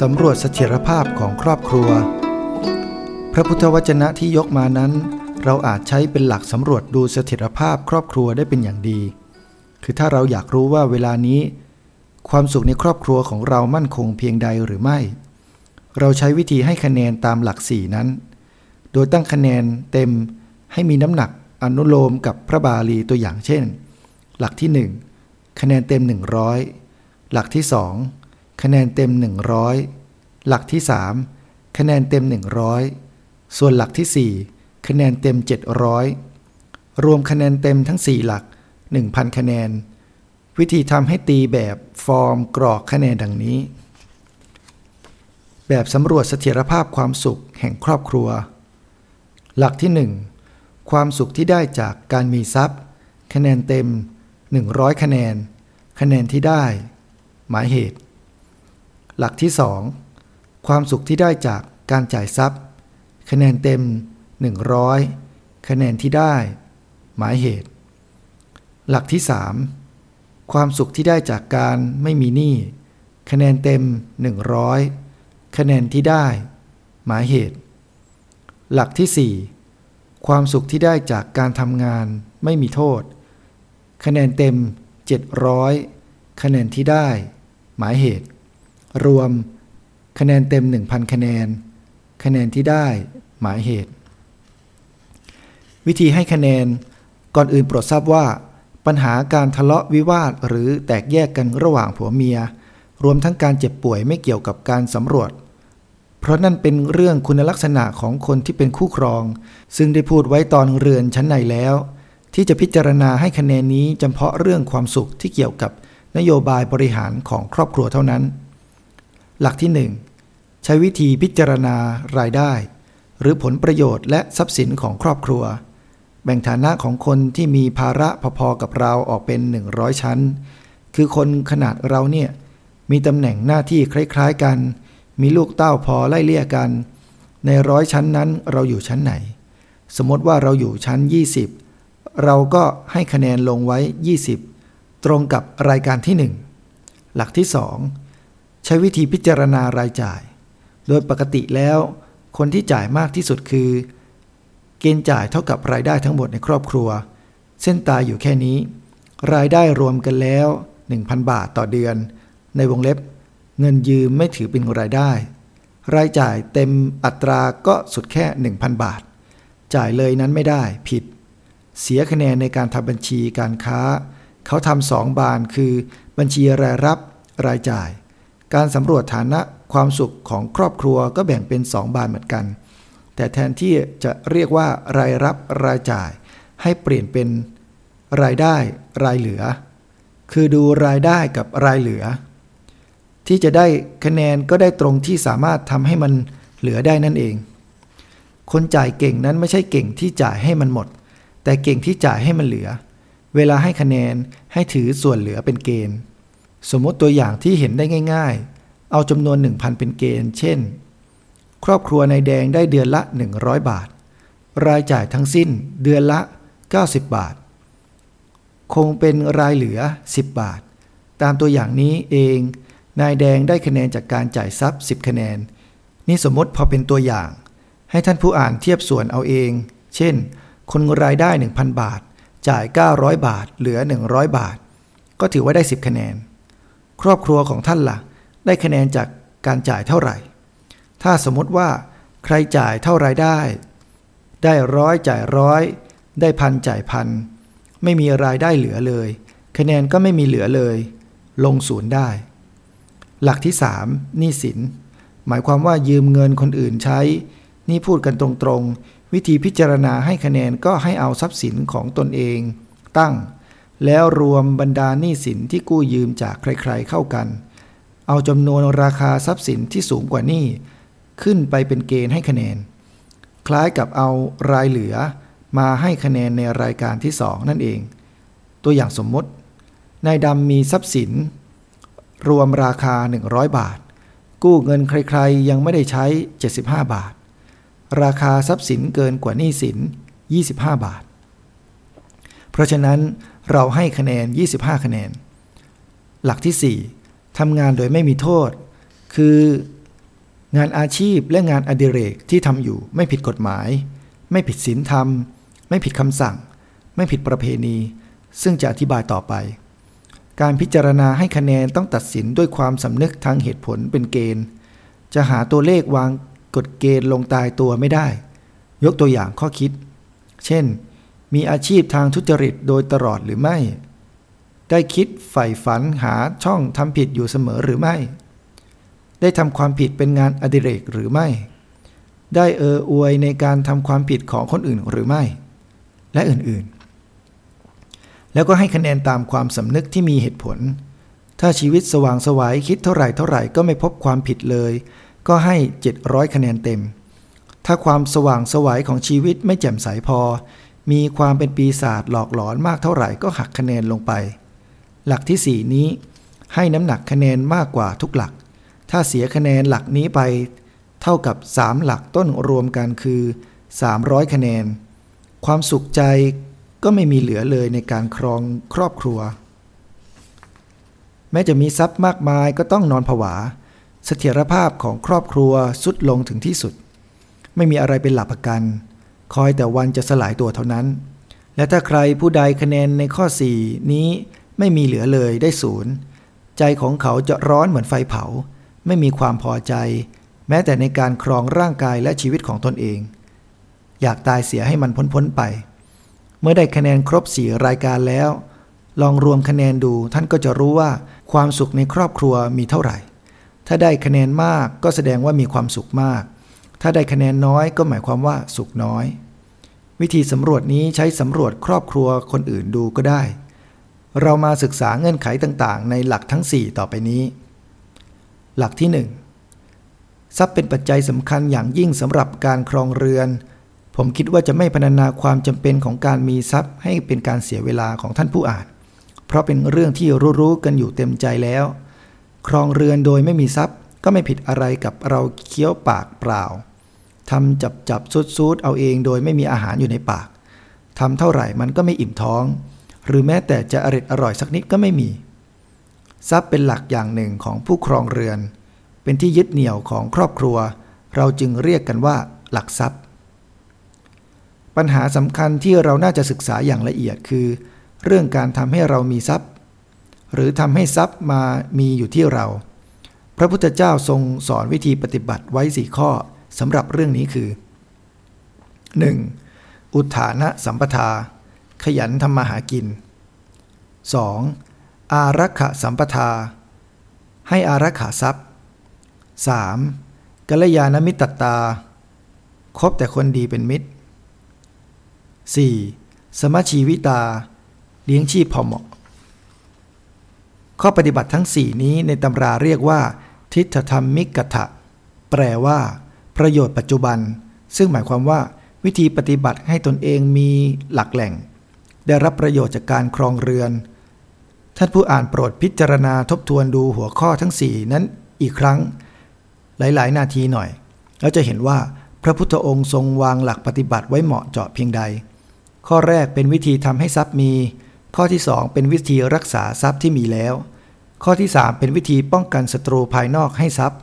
สำรวจเสถียรภาพของครอบครัว พระพุทธวจนะที่ยกมานั้น เราอาจใช้เป็นหลักสำรวจดูเสถียรภาพครอบครัวได้เป็นอย่างดี คือถ้าเราอยากรู้ว่าเวลานี้ ความสุขในครอบครัวของเรามั่นคงเพียงใดหรือไม่ เราใช้วิธีให้คะแนนตามหลักสี่นั้น โดยตั้งคะแนนเต็มให้มีน้ำหนักอนุโลมกับพระบาลีตัวอย่างเช่น หลักที่ 1 คะแนนเต็ม 100 หลักที่ 2 คะแนนเต็ม 100 หลักที่ 3 คะแนนเต็ม 100 ส่วนหลักที่ 4 คะแนนเต็ม 700 รวมคะแนนเต็มทั้ง 4 หลัก 1,000 คะแนน วิธีทำให้ตีแบบฟอร์มกรอกคะแนนดังนี้ แบบสำรวจเสถียรภาพความสุขแห่งครอบครัว หลักที่ 1 ความสุขที่ได้จากการมีทรัพย์ คะแนนเต็ม 100 คะแนน คะแนนที่ได้ หมายเหตุ หลักที่ 2 ความสุขที่ได้จากการจ่ายทรัพย์ คะแนนเต็ม 100 คะแนนที่ได้ หมายเหตุ หลักที่ 3 ความสุขที่ได้จากการไม่มีหนี้คะแนนเต็ม 100 คะแนนที่ได้ หมายเหตุ หลักที่ 4 ความสุขที่ได้จากการทำงานไม่มีโทษ คะแนนเต็ม 700 คะแนนที่ได้ หมายเหตุ รวม คะแนนเต็ม 1,000 คะแนน คะแนนที่ได้หมายเหตุ วิธีให้คะแนนก่อนอื่นโปรดทราบว่า ปัญหาการทะเลาะวิวาทหรือแตกแยกกันระหว่างผัวเมีย รวมทั้งการเจ็บป่วยไม่เกี่ยวกับการสำรวจ เพราะนั่นเป็นเรื่องคุณลักษณะของคนที่เป็นคู่ครอง ซึ่งได้พูดไว้ตอนเรือนชั้นในแล้ว ที่จะพิจารณาให้คะแนนนี้จำเพาะเรื่องความสุขที่เกี่ยวกับนโยบายบริหารของครอบครัวเท่านั้น หลักที่ 1 ใช้วิธีพิจารณารายได้ หรือผลประโยชน์และทรัพย์สินของครอบครัว แบ่งฐานะของคนที่มีภาระพอๆกับเราออกเป็น 100 ชั้น คือคนขนาดเราเนี่ยมีตำแหน่งหน้าที่คล้ายๆกัน มีลูกเต้าพอไล่เลี่ยกัน ในร้อยชั้นนั้นเราอยู่ชั้นไหน สมมติว่าเราอยู่ชั้น 20 เราก็ให้คะแนนลงไว้ 20 ตรงกับรายการที่ 1 หลักที่ 2 ใช้วิธีพิจารณารายจ่าย โดยปกติแล้ว คนที่จ่ายมากที่สุดคือ เกณฑ์จ่ายเท่ากับรายได้ทั้งหมดในครอบครัว เส้นตายอยู่แค่นี้ รายได้รวมกันแล้ว 1,000 บาทต่อเดือน ในวงเล็บ เงินยืมไม่ถือเป็นรายได้ รายจ่ายเต็มอัตราก็สุดแค่ 1,000 บาท จ่ายเลยนั้นไม่ได้ผิด เสียคะแนนในการทำบัญชีการค้า เขาทำสองบานคือ บัญชีรายรับ รายจ่าย การสำรวจฐานะความสุขของครอบครัวก็แบ่งเป็นสองบานเหมือนกัน แต่แทนที่จะเรียกว่ารายรับรายจ่าย ให้เปลี่ยนเป็นรายได้รายเหลือ คือดูรายได้กับรายเหลือ ที่จะได้คะแนนก็ได้ตรงที่สามารถทำให้มันเหลือได้นั่นเอง คนจ่ายเก่งนั้นไม่ใช่เก่งที่จ่ายให้มันหมด แต่เก่งที่จ่ายให้มันเหลือ เวลาให้คะแนนให้ถือส่วนเหลือเป็นเกณฑ์ สมมติตัวอย่างที่เห็นได้ง่าย ๆ เอาจำนวน 1,000 เป็นเกณฑ์ เช่น ครอบครัวนายแดงได้เดือนละ 100 บาท รายจ่ายทั้งสิ้นเดือนละ 90 บาท คงเป็นรายเหลือ 10 บาท ตามตัวอย่างนี้เอง นายแดงได้คะแนนจากการจ่ายทรัพย์ 10 คะแนน นี่สมมติพอเป็นตัวอย่าง ให้ท่านผู้อ่านเทียบส่วนเอาเอง เช่น คนรายได้ 1,000 บาท จ่าย 900 บาท เหลือ 100 บาท ก็ถือว่าได้ 10 คะแนน ครอบครัวของท่านละ่ะ ได้คะแนนจากการจ่ายเท่าไหร่ ถ้าสมมติว่า ใครจ่ายเท่ารายได้ ได้ร้อยจ่ายร้อย ได้พันจ่ายพัน ไม่มีรายได้เหลือเลย คะแนนก็ไม่มีเหลือเลย ลงศูนย์ได้ หลักที่3หนี้สิน หมายความว่ายืมเงินคนอื่นใช้ นี่พูดกันตรงๆ วิธีพิจารณาให้คะแนนก็ให้เอาทรัพย์สินของตนเอง ตั้ง แล้วรวมบรรดาหนี้สินที่กู้ยืมจากใครๆเข้ากัน เอาจำนวนราคาทรัพย์สินที่สูงกว่าหนี้ขึ้นไปเป็นเกณฑ์ให้คะแนน คล้ายกับเอารายเหลือมาให้คะแนนในรายการที่ 2 นั่นเอง ตัวอย่างสมมตินายดำมีทรัพย์สิน รวมราคา 100 บาท กู้เงินใครๆ ยังไม่ได้ใช้ 75 บาท ราคาทรัพย์สินเกินกว่าหนี้สิน 25 บาท ราะฉะนั้นเราให้คะแนน 25 คะแนน หลักที่ 4ทำงานโดยไม่มีโทษ คืองานอาชีพและงานอดิเรกที่ทำอยู่ไม่ผิดกฎหมาย ไม่ผิดศีลธรรม ไม่ผิดคำสั่ง ไม่ผิดประเพณี ซึ่งจะอธิบายต่อไป การพิจารณาให้คะแนนต้องตัดสินด้วยความสำนึกทางเหตุผลเป็นเกณฑ์ จะหาตัวเลขวางกฎเกณฑ์ลงตายตัวไม่ได้ ยกตัวอย่างข้อคิด เช่น มีอาชีพทางทุจริตโดยตลอดหรือไม่ ได้คิดใฝ่ฝันหาช่องทำผิดอยู่เสมอหรือไม่ ได้ทำความผิดเป็นงานอดิเรกหรือไม่ ได้เอออวยในการทำความผิดของคนอื่นหรือไม่ และอื่นๆ แล้วก็ให้คะแนนตามความสำนึกที่มีเหตุผล ถ้าชีวิตสว่างสวายคิดเท่าไหร่เท่าไหร่ก็ไม่พบความผิดเลย ก็ให้ 700 คะแนนเต็ม ถ้าความสว่างสวายของชีวิตไม่แจ่มใสพอ มีความเป็นปีศาจหลอกหลอนมากเท่าไหร่ก็หักคะแนนลงไป หลักที่ 4 นี้ ให้น้ำหนักคะแนนมากกว่าทุกหลัก ถ้าเสียคะแนนหลักนี้ไป เท่ากับ 3 หลักต้นรวมกันคือ 300 คะแนน ความสุขใจก็ไม่มีเหลือเลยในการครองครอบครัว แม้จะมีทรัพย์มากมายก็ต้องนอนผวา เสถียรภาพของครอบครัวสุดลงถึงที่สุด ไม่มีอะไรเป็นหลักประกัน คอยแต่วันจะสลายตัวเท่านั้น และถ้าใครผู้ใดคะแนนในข้อ 4 นี้ไม่มีเหลือเลยได้ศูนย์ใจของเขาจะร้อนเหมือนไฟเผา ไม่มีความพอใจ แม้แต่ในการครองร่างกายและชีวิตของตนเอง อยากตายเสียให้มันพ้นๆไป เมื่อได้คะแนนครบสี่รายการแล้ว ลองรวมคะแนนดูท่านก็จะรู้ว่าความสุขในครอบครัวมีเท่าไหร่ ถ้าได้คะแนนมากก็แสดงว่ามีความสุขมาก ถ้าได้คะแนนน้อยก็หมายความว่าสุขน้อย วิธีสำรวจนี้ใช้สำรวจครอบครัวคนอื่นดูก็ได้ เรามาศึกษาเงื่อนไขต่างๆ ในหลักทั้ง 4 ต่อไปนี้ หลักที่ 1 ทรัพย์เป็นปัจจัยสำคัญอย่างยิ่งสำหรับการครองเรือน ผมคิดว่าจะไม่พรรณนาความจำเป็นของการมีทรัพย์ให้เป็นการเสียเวลาของท่านผู้อ่าน เพราะเป็นเรื่องที่รู้ๆกันอยู่เต็มใจแล้ว ครองเรือนโดยไม่มีทรัพย์ก็ไม่ผิดอะไรกับเราเคี้ยวปากเปล่า ทำจับจับซุดซูดเอาเองโดยไม่มีอาหารอยู่ในปากทำเท่าไหร่มันก็ไม่อิ่มท้อง หรือแม้แต่จะอริดอร่อยสักนิดก็ไม่มี ทรัพย์เป็นหลักอย่างหนึ่งของผู้ครองเรือน เป็นที่ยึดเหนี่ยวของครอบครัว เราจึงเรียกกันว่า หลักทรัพย์ ปัญหาสำคัญที่เราน่าจะศึกษาอย่างละเอียดคือ เรื่องการทำให้เรามีทรัพย์ หรือทำให้ทรัพย์มามีอยู่ที่เรา พระพุทธเจ้าทรงสอนวิธีปฏิบัติไว้สี่ข้อ สำหรับเรื่องนี้คือ 1. อุทานะสัมปทา ขยันทำมาหากิน 2. อารักขะสัมปทา ให้อารักขาทรัพย์ 3. กัลยาณมิตรตา คบแต่คนดีเป็นมิตร 4. สมชีวิตา เลี้ยงชีพพอเหมาะ ข้อปฏิบัติทั้ง 4 นี้ในตำราเรียกว่า ทิฏฐธรรมมิกถะ แปลว่า ประโยชน์ปัจจุบัน ซึ่งหมายความว่าวิธีปฏิบัติให้ตนเองมีหลักแหล่ง ได้รับประโยชน์จากการครองเรือน ท่านผู้อ่านโปรดพิจารณาทบทวนดูหัวข้อทั้ง 4 นั้นอีกครั้ง หลายๆ นาทีหน่อย แล้วจะเห็นว่าพระพุทธองค์ทรงวางหลักปฏิบัติไว้เหมาะเจาะเพียงใด ข้อแรกเป็นวิธีทำให้ทรัพย์มี ข้อที่ 2 เป็นวิธีรักษาทรัพย์ที่มีแล้ว ข้อที่ 3 เป็นวิธีป้องกันศัตรูภายนอกให้ทรัพย์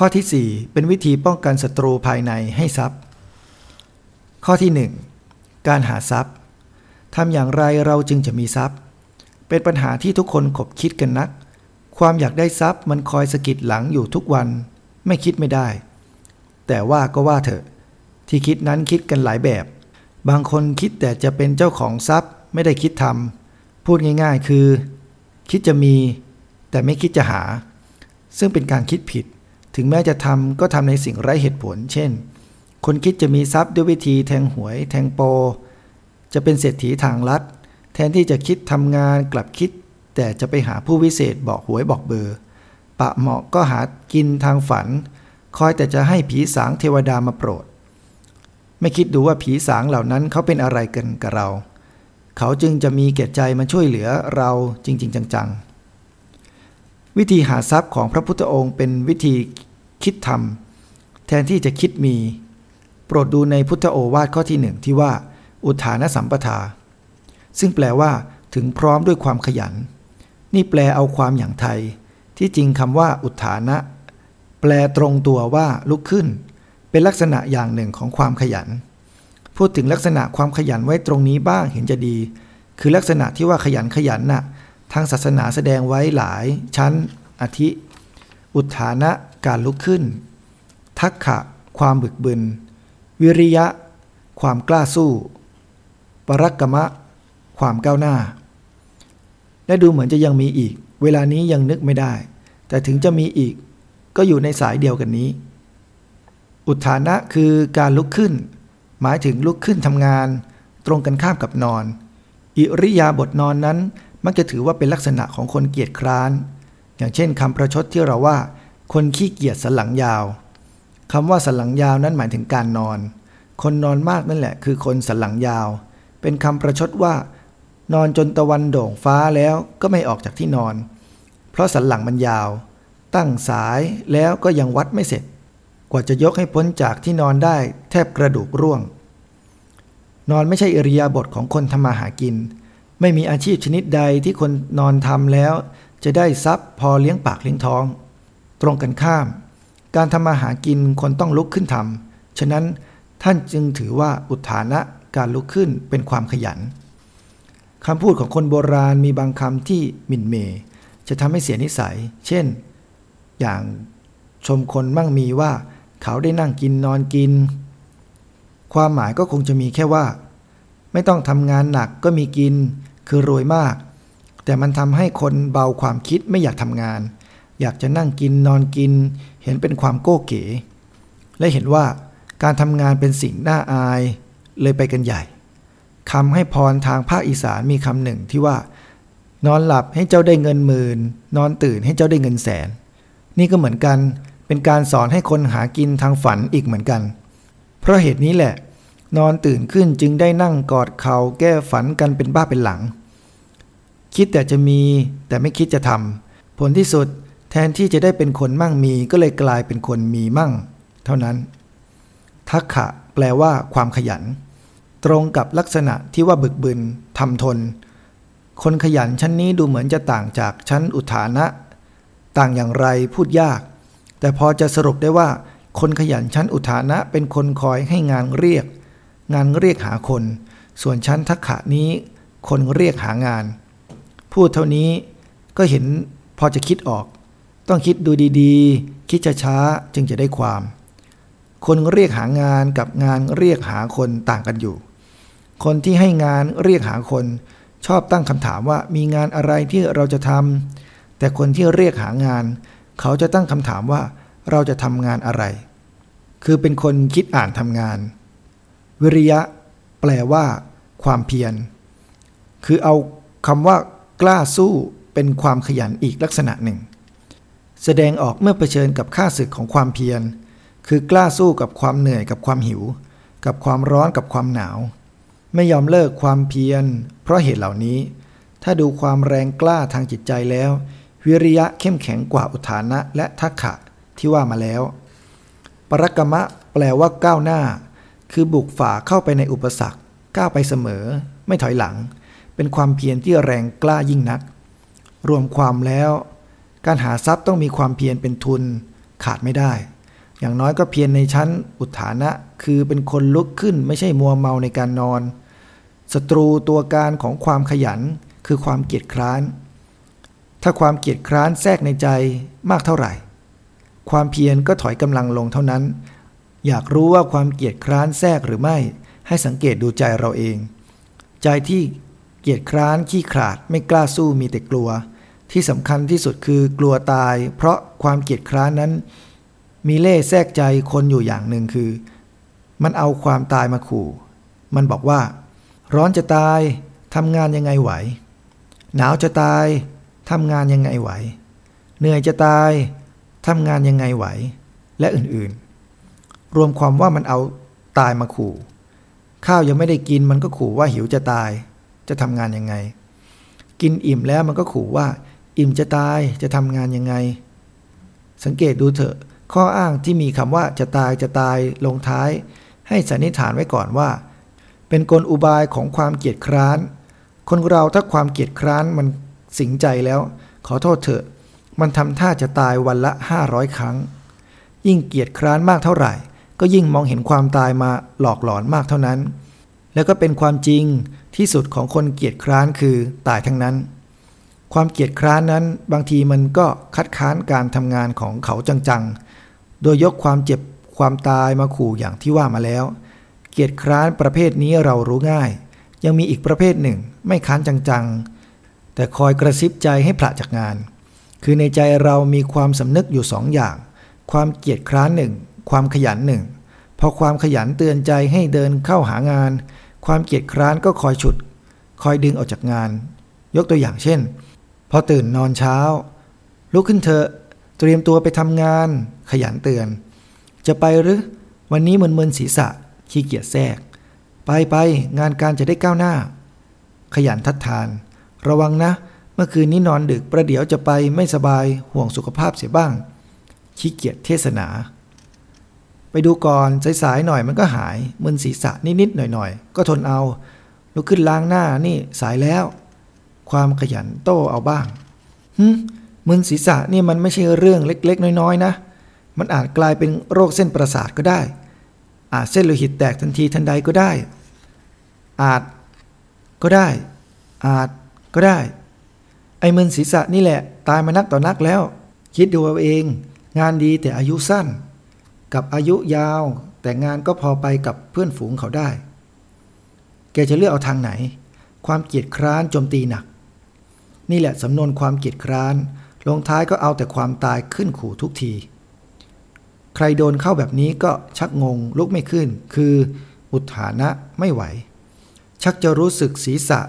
ข้อที่ 4 เป็นวิธีป้องกันศัตรูภายในให้ทรัพย์ ข้อที่ 1 การหาทรัพย์ทำอย่างไรเราจึงจะมีทรัพย์ เป็นปัญหาที่ทุกคนขบคิดกันนัก ความอยากได้ทรัพย์มันคอยสะกิดหลังอยู่ทุกวัน ไม่คิดไม่ได้ แต่ว่าก็ว่าเถอะ ที่คิดนั้นคิดกันหลายแบบ บางคนคิดแต่จะเป็นเจ้าของทรัพย์ไม่ได้คิดทำพูดง่าย ๆ คือ คิดจะมี แต่ไม่คิดจะหา ซึ่งเป็นการคิดผิด ถึงแม้จะทำก็ทำในสิ่งไร้เหตุผล เช่น คนคิดจะมีทรัพย์ด้วยวิธีแทงหวย แทงโป จะเป็นเศรษฐีทางลัด แทนที่จะคิดทำงานกลับคิด แต่จะไปหาผู้วิเศษบอกหวยบอกเบอร์ ปะเหมาะก็หากินทางฝัน คอยแต่จะให้ผีสางเทวดามาโปรด ไม่คิดดูว่าผีสางเหล่านั้นเขาเป็นอะไรกันกับเรา เขาจึงจะมีเกียรติใจมาช่วยเหลือเราจริง ๆ จังๆวิธีหาทรัพย์ของพระพุทธองค์เป็นวิธี คิดทำแทนที่จะคิดมี โปรดดูในพุทธโอวาทข้อที่หนึ่งที่ว่า อุทานสัมปทา ซึ่งแปลว่า ถึงพร้อมด้วยความขยัน นี่แปลเอาความอย่างไทย ที่จริงคำว่า อุทานะ แปลตรงตัวว่าลุกขึ้น เป็นลักษณะอย่างหนึ่งของความขยัน พูดถึงลักษณะความขยันไว้ตรงนี้บ้างเห็นจะดี คือลักษณะที่ว่าขยันขยันน่ะทางศาสนาแสดงไว้หลายชั้นอาทิ อุทานะการลุกขึ้น ทักขะ ความบึกบึน วิริยะ ความกล้าสู้ ปรักกมะ ความก้าวหน้า และดูเหมือนจะยังมีอีก เวลานี้ยังนึกไม่ได้ แต่ถึงจะมีอีก ก็อยู่ในสายเดียวกันนี้ อุทานะคือการลุกขึ้น หมายถึงลุกขึ้นทำงาน ตรงกันข้ามกับนอน อิริยาบถนอนนั้นมักจะถือว่าเป็นลักษณะของคนเกียจคร้าน อย่างเช่นคำประชดที่เราว่า คนขี้เกียจสันหลังยาวคำว่าสันหลังยาวนั้นหมายถึงการนอน คนนอนมากนั่นแหละ คือคนสันหลังยาว เป็นคำประชดว่า นอนจนตะวันโด่งฟ้าแล้วก็ไม่ออกจากที่นอน เพราะสันหลังมันยาว ตั้งสายแล้วก็ยังวัดไม่เสร็จ กว่าจะยกให้พ้นจากที่นอนได้ แทบกระดูกร่วง นอนไม่ใช่อิริยาบถของคนทำมาหากิน ไม่มีอาชีพชนิดใดที่คนนอนทำแล้ว จะได้ทรัพย์พอเลี้ยงปากเลี้ยงท้อง ตรงกันข้าม การทำมาหากินคนต้องลุกขึ้นทำฉะนั้นท่านจึงถือว่าอุทานะการลุกขึ้นเป็นความขยันคำพูดของคนโบราณมีบางคำที่หมิ่นเม จะทำให้เสียนิสัย เช่น อย่างชมคนมั่งมีว่า เขาได้นั่งกินนอนกิน ความหมายก็คงจะมีแค่ว่า ไม่ต้องทำงานหนักก็มีกิน คือรวยมาก แต่มันทำให้คนเบาความคิดไม่อยากทำงาน อยากจะนั่งกินนอนกิน เห็นเป็นความโก้เก๋ และเห็นว่าการทำงานเป็นสิ่งน่าอาย เลยไปกันใหญ่คำให้พรทางภาคอีสานมีคำหนึ่งที่ว่า นอนหลับให้เจ้าได้เงินหมื่น นอนตื่นให้เจ้าได้เงินแสน นี่ก็เหมือนกันเป็นการสอนให้คนหากินทางฝันอีกเหมือนกัน เพราะเหตุนี้แหละ นอนตื่นขึ้นจึงได้นั่งกอดเขาแก้ฝันกันเป็นบ้าเป็นหลัง คิดแต่จะมีแต่ไม่คิดจะทำผลที่สุดแทนที่จะได้เป็นคนมั่งมีก็เลยกลายเป็นคนมีมั่ง เท่านั้น ทักขะแปลว่าความขยัน ตรงกับลักษณะที่ว่าบึกบึนทำทน คนขยันชั้นนี้ดูเหมือนจะต่างจากชั้นอุทานะ ต่างอย่างไรพูดยาก แต่พอจะสรุปได้ว่า คนขยันชั้นอุทานะเป็นคนคอยให้งานเรียก งานเรียกหาคน ส่วนชั้นทักขะนี้ คนเรียกหางาน พูดเท่านี้ก็เห็นพอจะคิดออก ต้องคิดดูดีๆ คิดช้าๆจึงจะได้ความ คนเรียกหางานกับงานเรียกหาคนต่างกันอยู่ คนที่ให้งานเรียกหาคนชอบตั้งคำถามว่ามีงานอะไรที่เราจะทำแต่คนที่เรียกหางาน เขาจะตั้งคำถามว่าเราจะทำงานอะไร คือเป็นคนคิดอ่านทำงาน วิริยะ แปลว่า ความเพียร คือเอาคำว่า กล้าสู้เป็นความขยันอีกลักษณะหนึ่ง แสดงออกเมื่อเผชิญกับข้าศึกของความเพียร คือกล้าสู้กับความเหนื่อยกับความหิว กับความร้อนกับความหนาว ไม่ยอมเลิกความเพียร เพราะเหตุเหล่านี้ ถ้าดูความแรงกล้าทางจิตใจแล้ว วิริยะเข้มแข็งกว่าอุทานะและทักขะที่ว่ามาแล้ว ปรกรรมะแปลว่าก้าวหน้า คือบุกฝ่าเข้าไปในอุปสรรค ก้าวไปเสมอ ไม่ถอยหลัง เป็นความเพียรที่แรงกล้ายิ่งนัก รวมความแล้ว การหาทรัพย์ต้องมีความเพียรเป็นทุนขาดไม่ได้ อย่างน้อยก็เพียรในชั้นอุทานะ คือเป็นคนลุกขึ้นไม่ใช่มัวเมาในการนอน ศัตรูตัวการของความขยันคือความเกียจคร้าน ถ้าความเกียจคร้านแทรกในใจมากเท่าไหร่ ความเพียรก็ถอยกำลังลงเท่านั้น อยากรู้ว่าความเกียจคร้านแทรกหรือไม่ ให้สังเกตดูใจเราเอง ใจที่ เกียจคร้านขี้ขลาดไม่กล้าสู้มีแต่กลัว ที่สำคัญที่สุดคือกลัวตาย เพราะความเกียจคร้านนั้น มีเล่แทรกใจคนอยู่อย่างหนึ่งคือ มันเอาความตายมาขู่ มันบอกว่า ร้อนจะตายทำงานยังไงไหว หนาวจะตายทำงานยังไงไหว เหนื่อยจะตายทำงานยังไงไหว และอื่นๆ รวมความว่ามันเอาตายมาขู่ ข้าวยังไม่ได้กินมันก็ขู่ว่าหิวจะตาย จะทำงานยังไง กินอิ่มแล้วมันก็ขู่ว่า อิ่มจะตายจะทำงานยังไง สังเกตดูเถอะ ข้ออ้างที่มีคำว่าจะตายจะตายลงท้าย ให้สันนิษฐานไว้ก่อนว่า เป็นกลอุบายของความเกียจคร้าน คนเราถ้าความเกียจคร้านมันสิงใจแล้ว ขอโทษเถอะ มันทำท่าจะตายวันละ 500 ครั้ง ยิ่งเกียจคร้านมากเท่าไหร่ ก็ยิ่งมองเห็นความตายมาหลอกหลอนมากเท่านั้น แล้วก็เป็นความจริง ที่สุดของคนเกียจคร้านคือตายทั้งนั้น ความเกียจคร้านนั้นบางทีมันก็คัดค้านการทำงานของเขาจังๆ โดยยกความเจ็บความตายมาขู่อย่างที่ว่ามาแล้ว เกียจคร้านประเภทนี้เรารู้ง่าย ยังมีอีกประเภทหนึ่ง ไม่ค้านจังๆ แต่คอยกระซิบใจให้ผละจากงาน คือในใจเรามีความสำนึกอยู่สองอย่าง ความเกียจคร้านหนึ่ง ความขยันหนึ่ง พอความขยันเตือนใจให้เดินเข้าหางาน ความเกียจคร้านก็คอยฉุด คอยดึงออกจากงาน ยกตัวอย่างเช่น พอตื่นนอนเช้า ลุกขึ้นเถอะ เตรียมตัวไปทำงาน ขยันเตือน จะไปหรือ วันนี้มึนๆศีรษะ ขี้เกียจแทรก ไปไปงานการจะได้ก้าวหน้า ขยันทัดทาน ระวังนะ เมื่อคืนนี้นอนดึกประเดี๋ยวจะไปไม่สบายห่วงสุขภาพเสียบ้าง ขี้เกียจเทศนา ไปดูก่อนสายๆหน่อยมันก็หายมึนศีรษะนิดๆหน่อยๆ ก็ทนเอาลุกขึ้นล้างหน้านี่สายแล้ว ความขยันโต้เอาบ้างหึมึนศีรษะนี่มันไม่ใช่เรื่องเล็ก ๆ น้อยๆนะ มันอาจกลายเป็นโรคเส้นประสาทก็ได้ อาจเส้นโลหิตแตกทันทีทันใดก็ได้ อาจก็ได้ อาจก็ได้ ไอ้มึนศีรษะนี่แหละ ตายมานักต่อนักแล้ว คิดดูเอาเอง งานดีแต่อายุสั้น กับอายุยาว แต่งานก็พอไปกับเพื่อนฝูงเขาได้ แกจะเลือกเอาทางไหน ความเกียจคร้านโจมตีหนัก นี่แหละสำนวนความเกียจคร้านลงท้ายก็เอาแต่ความตายขึ้นขู่ทุกที ใครโดนเข้าแบบนี้ก็ชักงงลุกไม่ขึ้น คืออุทานะไม่ไหว ชักจะรู้สึกศีรษะ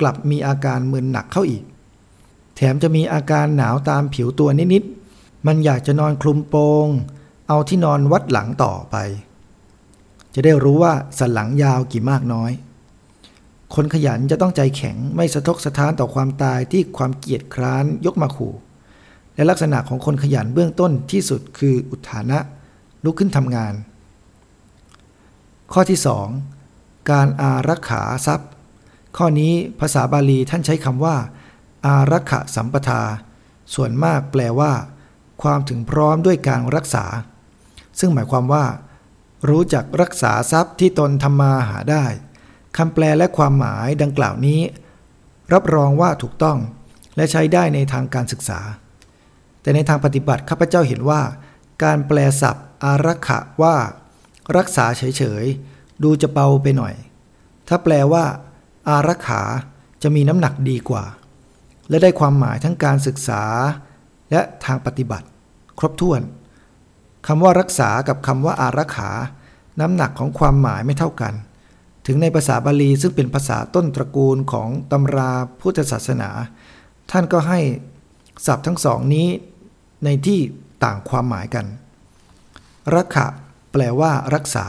กลับมีอาการมึนหนักเข้าอีก แถมจะมีอาการหนาวตามผิวตัวนิดๆมันอยากจะนอนคลุมโปง เอาที่นอนวัดหลังต่อไป จะได้รู้ว่าสันหลังยาวกี่มากน้อย คนขยันจะต้องใจแข็งไม่สะทกสะท้านต่อความตายที่ความเกียจคร้านยกมาขู่ และลักษณะของคนขยันเบื้องต้นที่สุดคืออุทานะ ลุกขึ้นทำงาน ข้อที่ 2 การอารักขาทรัพย์ ข้อนี้ภาษาบาลีท่านใช้คำว่า อารักขสัมปทา ส่วนมากแปลว่า ความถึงพร้อมด้วยการรักษา ซึ่งหมายความว่า รู้จักรักษาทรัพย์ที่ตนทำมาหาได้คำแปลและความหมายดังกล่าวนี้ รับรองว่าถูกต้องและใช้ได้ในทางการศึกษา แต่ในทางปฏิบัติข้าพเจ้าเห็นว่า การแปลศัพท์ อารักขะว่า รักษาเฉยๆ ดูจะเบาไปหน่อย ถ้าแปลว่า อารักขาจะมีน้ำหนักดีกว่า และได้ความหมายทั้งการศึกษา และทางปฏิบัติ ครบถ้วน คำว่ารักษากับคำว่าอารักขา น้ำหนักของความหมายไม่เท่ากัน ถึงในภาษาบาลีซึ่งเป็นภาษาต้นตระกูลของตำราพุทธศาสนา ท่านก็ให้ศัพท์ทั้งสองนี้ในที่ต่างความหมายกัน รักขะแปลว่า รักษา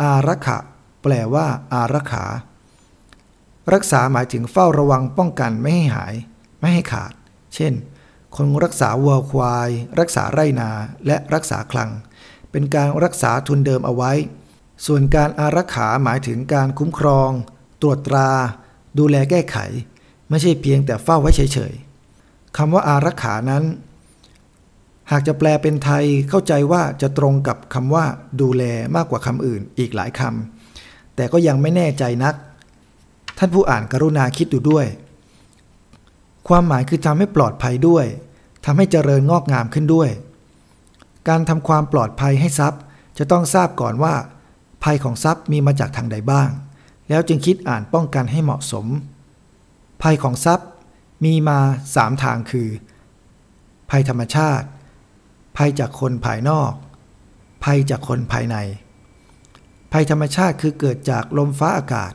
อารักขะแปลว่า อารักขา รักษาหมายถึงเฝ้าระวังป้องกันไม่ให้หาย ไม่ให้ขาด เช่น คนรักษาวัวควาย รักษาไร่นาและรักษาคลัง เป็นการรักษาทุนเดิมเอาไว้ ส่วนการอารักขาหมายถึงการคุ้มครอง ตรวจตรา ดูแลแก้ไข ไม่ใช่เพียงแต่เฝ้าไว้เฉยๆคำว่าอารักขานั้น หากจะแปลเป็นไทยเข้าใจว่าจะตรงกับคำว่า ดูแลมากกว่าคำอื่นอีกหลายคำแต่ก็ยังไม่แน่ใจนัก ท่านผู้อ่านกรุณาคิดดูด้วย ความหมายคือทำให้ปลอดภัยด้วยทำให้เจริญงอกงามขึ้นด้วย การทำความปลอดภัยให้ทรัพย์ จะต้องทราบก่อนว่า ภัยของทรัพย์มีมาจากทางใดบ้าง แล้วจึงคิดอ่านป้องกันให้เหมาะสม ภัยของทรัพย์มีมาสามทางคือ ภัยธรรมชาติ ภัยจากคนภายนอก ภัยจากคนภายใน ภัยธรรมชาติคือเกิดจากลมฟ้าอากาศ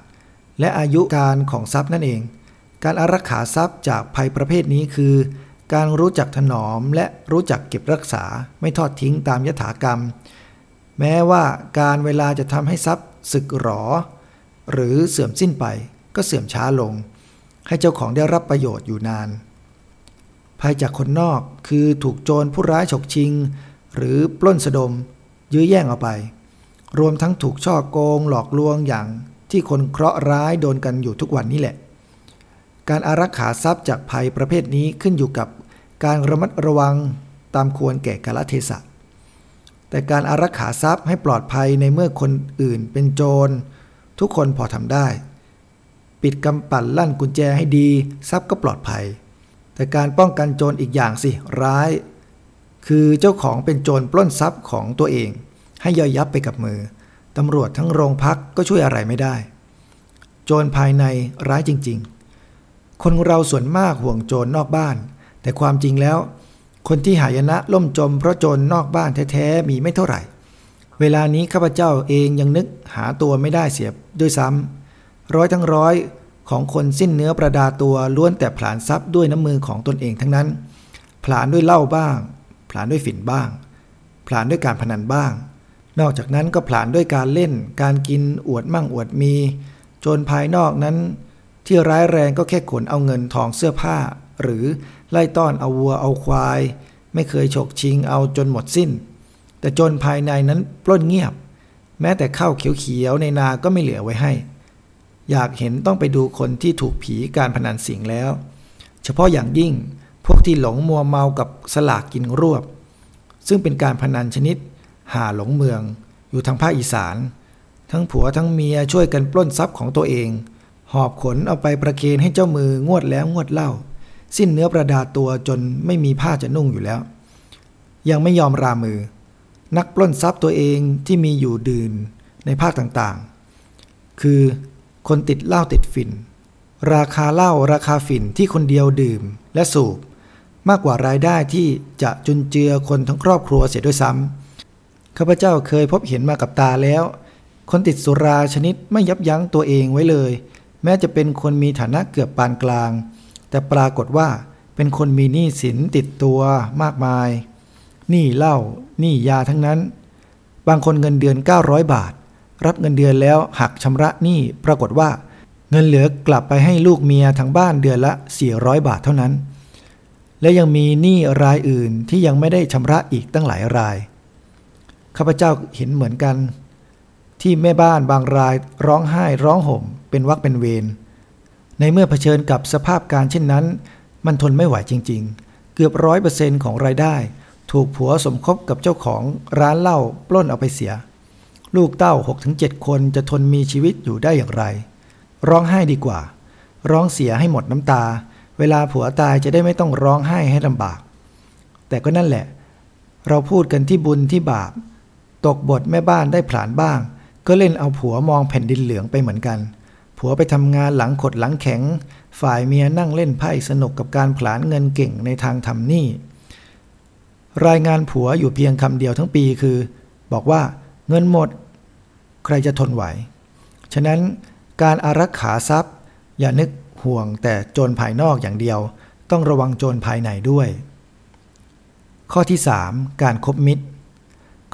และอายุการของทรัพย์นั่นเอง การอารักขาทรัพย์จากภัยประเภทนี้คือ การรู้จักถนอมและรู้จักเก็บรักษาไม่ทอดทิ้งตามยถากรรม แม้ว่าการเวลาจะทำให้ทรัพย์สึกหรอ หรือเสื่อมสิ้นไปก็เสื่อมช้าลง ให้เจ้าของได้รับประโยชน์อยู่นาน ภัยจากคนนอกคือถูกโจรผู้ร้ายฉกชิง หรือปล้นสะดม ยื้อแย่งเอาไป รวมทั้งถูกช่อโกงหลอกลวงอย่างที่คนเคราะห์ร้ายโดนกันอยู่ทุกวันนี้แหละ การอารักขาทรัพย์จากภัยประเภทนี้ขึ้นอยู่กับการระมัดระวังตามควรแก่กาลเทศะ แต่การอารักขาทรัพย์ให้ปลอดภัยในเมื่อคนอื่นเป็นโจร ทุกคนพอทำได้ ปิดกำปั่นลั่นกุญแจให้ดี ทรัพย์ก็ปลอดภัย แต่การป้องกันโจรอีกอย่างสิร้าย คือเจ้าของเป็นโจรปล้นทรัพย์ของตัวเอง ให้ย่อยยับไปกับมือตำรวจทั้งโรงพักก็ช่วยอะไรไม่ได้ โจรภายในร้ายจริง ๆ คนเราส่วนมากห่วงโจรนอกบ้าน แต่ความจริงแล้ว คนที่หายนะล่มจมเพราะโจรนอกบ้านแท้ๆมีไม่เท่าไหร่ เวลานี้ข้าพเจ้าเองยังนึกหาตัวไม่ได้เสียด้วยซ้ำร้อยทั้งร้อยของคนสิ้นเนื้อประดาตัวล้วนแต่ผลาญทรัพย์ด้วยน้ำมือของตนเองทั้งนั้น ผลาญด้วยเหล้าบ้าง ผลาญด้วยฝิ่นบ้าง ผลาญด้วยการพนันบ้าง นอกจากนั้นก็ผลาญด้วยการเล่น การกินอวดมั่งอวดมีโจรภายนอกนั้น ที่ร้ายแรงก็แค่ขนเอาเงินทองเสื้อผ้า หรือไล่ต้อนเอาวัวเอาควาย ไม่เคยฉกชิงเอาจนหมดสิ้น แต่จรภายในนั้นปล้นเงียบ แม้แต่ข้าวเขียวๆในนาก็ไม่เหลือไว้ให้ อยากเห็นต้องไปดูคนที่ถูกผีการพนันสิงแล้ว เฉพาะอย่างยิ่งพวกที่หลงมัวเมากับสลากกินรวบ ซึ่งเป็นการพนันชนิด หาหลงเมือง อยู่ทางภาคอีสาน ทั้งผัวทั้งเมียช่วยกันปล้นทรัพย์ของตัวเอง หอบขนเอาไปประเคนให้เจ้ามืองวดแล้วงวดเล่า สิ้นเนื้อประดาตัวจนไม่มีผ้าจะนุ่งอยู่แล้ว ยังไม่ยอมรามือ นักปล้นทรัพย์ตัวเองที่มีอยู่ดื่นในภาคต่างๆ คือคนติดเหล้าติดฝิ่น ราคาเหล้าราคาฝิ่นที่คนเดียวดื่มและสูบ มากกว่ารายได้ที่จะจุนเจือคนทั้งครอบครัวเสียด้วยซ้ำข้าพเจ้าเคยพบเห็นมากับตาแล้ว คนติดสุราชนิดไม่ยับยั้งตัวเองไว้เลย แม้จะเป็นคนมีฐานะเกือบปานกลาง แต่ปรากฏว่าเป็นคนมีหนี้สินติดตัวมากมาย หนี้เหล้าหนี้ยาทั้งนั้น บางคนเงินเดือน 900 บาท รับเงินเดือนแล้วหักชำระหนี้ปรากฏว่า เงินเหลือกลับไปให้ลูกเมียทางบ้านเดือนละ 400 บาทเท่านั้น และยังมีหนี้รายอื่นที่ยังไม่ได้ชำระอีกตั้งหลายรายข้าพเจ้าเห็นเหมือนกัน ที่แม่บ้านบางรายร้องไห้ร้องห่ม เป็นวักเป็นเวรในเมื่อเผชิญกับสภาพการเช่นนั้น มันทนไม่ไหวจริง ๆ เกือบร้อยเปอร์เซ็นต์ของรายได้ ถูกผัวสมคบกับเจ้าของร้านเหล้าปล้นเอาไปเสีย ลูกเต้า 6-7 คนจะทนมีชีวิตอยู่ได้อย่างไร ร้องไห้ดีกว่า ร้องเสียให้หมดน้ำตา เวลาผัวตายจะได้ไม่ต้องร้องไห้ให้ลำบาก แต่ก็นั่นแหละ เราพูดกันที่บุญที่บาป ตกบทแม่บ้านได้ผลานบ้าง ก็เล่นเอาผัวมองแผ่นดินเหลืองไปเหมือนกัน ผัวไปทำงานหลังขดหลังแข็ง ฝ่ายเมียนั่งเล่นไพ่สนุกกับการผลานเงินเก่งในทางทำหนี้ รายงานผัวอยู่เพียงคำเดียวทั้งปีคือ บอกว่าเงินหมด ใครจะทนไหว ฉะนั้นการอารักขาทรัพย์ อย่านึกห่วงแต่โจรภายนอกอย่างเดียว ต้องระวังโจรภายในด้วย ข้อที่ 3 การคบมิตร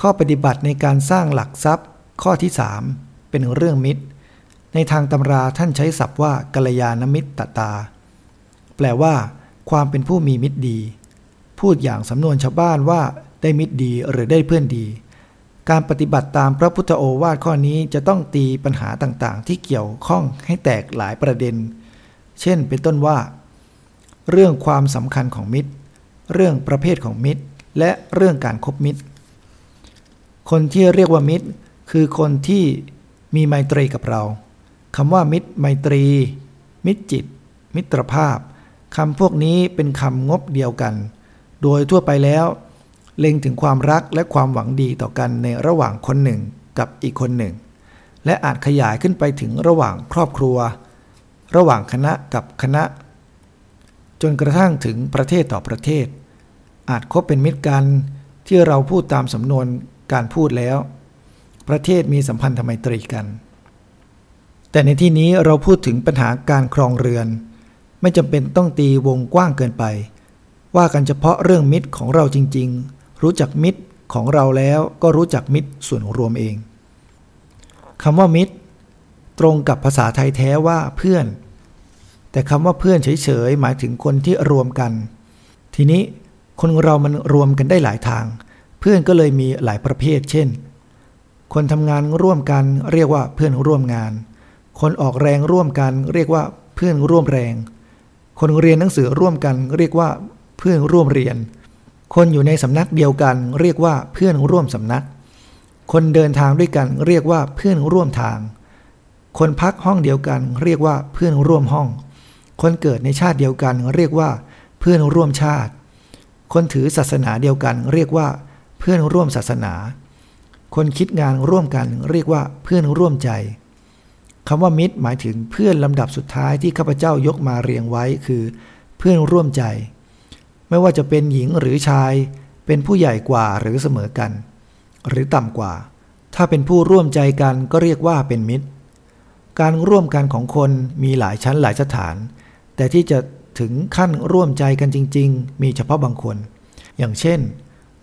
ข้อปฏิบัติในการสร้างหลักทรัพย์ ข้อที่ 3 เป็นเรื่องมิตร ในทางตำราท่านใช้ศัพท์ว่ากัลยาณมิตรตตา แปลว่า ความเป็นผู้มีมิตรดี พูดอย่างสำนวนชาวบ้านว่าได้มิตรดีหรือได้เพื่อนดี การปฏิบัติตามพระพุทธโอวาทข้อนี้จะต้องตีปัญหาต่างๆ ที่เกี่ยวข้องให้แตกหลายประเด็น เช่น เป็นต้นว่า เรื่องความสำคัญของมิตร เรื่องประเภทของมิตร และเรื่องการคบมิตร คนที่เรียกว่ามิตร คือคนที่มีไมตรีกับเรา คำว่ามิตรไมตรี มิตรจิต มิตรภาพคำพวกนี้เป็นคำงบเดียวกัน โดยทั่วไปแล้ว เล็งถึงความรักและความหวังดีต่อกันในระหว่างคนหนึ่งกับอีกคนหนึ่ง และอาจขยายขึ้นไปถึงระหว่างครอบครัว ระหว่างคณะกับคณะ จนกระทั่งถึงประเทศต่อประเทศ อาจคบเป็นมิตรกันที่เราพูดตามสำนวนการพูดแล้ว ประเทศมีสัมพันธไมตรีกัน แต่ในที่นี้เราพูดถึงปัญหาการครองเรือน ไม่จำเป็นต้องตีวงกว้างเกินไป ว่ากันเฉพาะเรื่องมิตรของเราจริง ๆ รู้จักมิตรของเราแล้วก็รู้จักมิตรส่วนรวมเองคำว่ามิตร ตรงกับภาษาไทยแท้ว่าเพื่อน แต่คำว่าเพื่อนเฉยๆหมายถึงคนที่รวมกัน ทีนี้คนเรามันรวมกันได้หลายทาง เพื่อนก็เลยมีหลายประเภท เช่น คนทำงานร่วมกันเรียกว่าเพื่อนร่วมงาน คนออกแรงร่วมกันเรียกว่าเพื่อนร่วมแรง คนเรียนหนังสือร่วมกันเรียกว่าเพื่อนร่วมเรียน คนอยู่ในสำนักเดียวกันเรียกว่าเพื่อนร่วมสำนัก คนเดินทางด้วยกันเรียกว่าเพื่อนร่วมทาง คนพักห้องเดียวกันเรียกว่าเพื่อนร่วมห้อง คนเกิดในชาติเดียวกันเรียกว่าเพื่อนร่วมชาติ คนถือศาสนาเดียวกันเรียกว่าเพื่อนร่วมศาสนา คนคิดงานร่วมกันเรียกว่าเพื่อนร่วมใจ คำว่ามิตรหมายถึงเพื่อนลำดับสุดท้ายที่ข้าพเจ้ายกมาเรียงไว้คือ เพื่อนร่วมใจ ไม่ว่าจะเป็นหญิงหรือชาย เป็นผู้ใหญ่กว่าหรือเสมอกัน หรือต่ำกว่า ถ้าเป็นผู้ร่วมใจกันก็เรียกว่าเป็นมิตร การร่วมกันของคนมีหลายชั้นหลายสถาน แต่ที่จะถึงขั้นร่วมใจกันจริง ๆ มีเฉพาะบางคน อย่างเช่น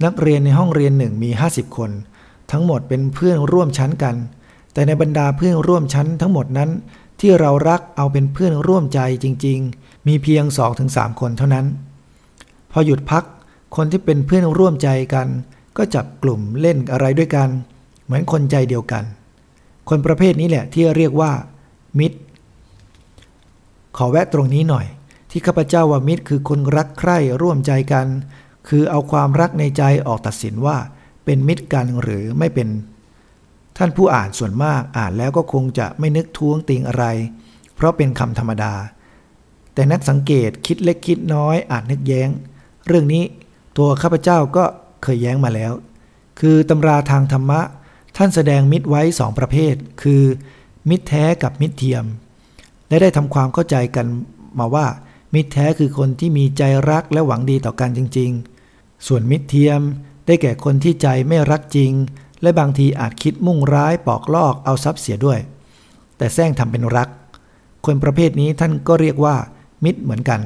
นักเรียนในห้องเรียนหนึ่งมี 50 คน ทั้งหมดเป็นเพื่อนร่วมชั้นกัน แต่ในบรรดาเพื่อนร่วมชั้นทั้งหมดนั้น ที่เรารักเอาเป็นเพื่อนร่วมใจจริง ๆ มีเพียง2-3คนเท่านั้น พอหยุดพักคนที่เป็นเพื่อนร่วมใจกัน ก็จับกลุ่มเล่นอะไรด้วยกัน เหมือนคนใจเดียวกัน คนประเภทนี้แหละที่เรียกว่า มิตร ขอแวะตรงนี้หน่อย ที่ข้าพเจ้าว่ามิตรคือคนรักใคร่ร่วมใจกัน คือเอาความรักในใจออกตัดสินว่า เป็นมิตรกันหรือไม่เป็น ท่านผู้อ่านส่วนมากอ่านแล้วก็คงจะไม่นึกท้วงติงอะไร เพราะเป็นคำธรรมดา แต่นักสังเกตคิดเล็กคิดน้อยอาจนึกแย้ง เรื่องนี้ตัวข้าพเจ้าก็เคยแย้งมาแล้ว คือตำราทางธรรมะ ท่านแสดงมิตรไว้สองประเภท คือ มิตรแท้กับมิตรเทียม และได้ทำความเข้าใจกันมาว่า มิตรแท้คือคนที่มีใจรักและหวังดีต่อกันจริง ๆ ส่วนมิตรเทียมได้แก่คนที่ใจไม่รักจริง และบางทีอาจคิดมุ่งร้ายปอกลอกเอาทรัพย์เสียด้วย แต่แซงทำเป็นรัก คนประเภทนี้ท่านก็เรียกว่า มิตรเหมือนกัน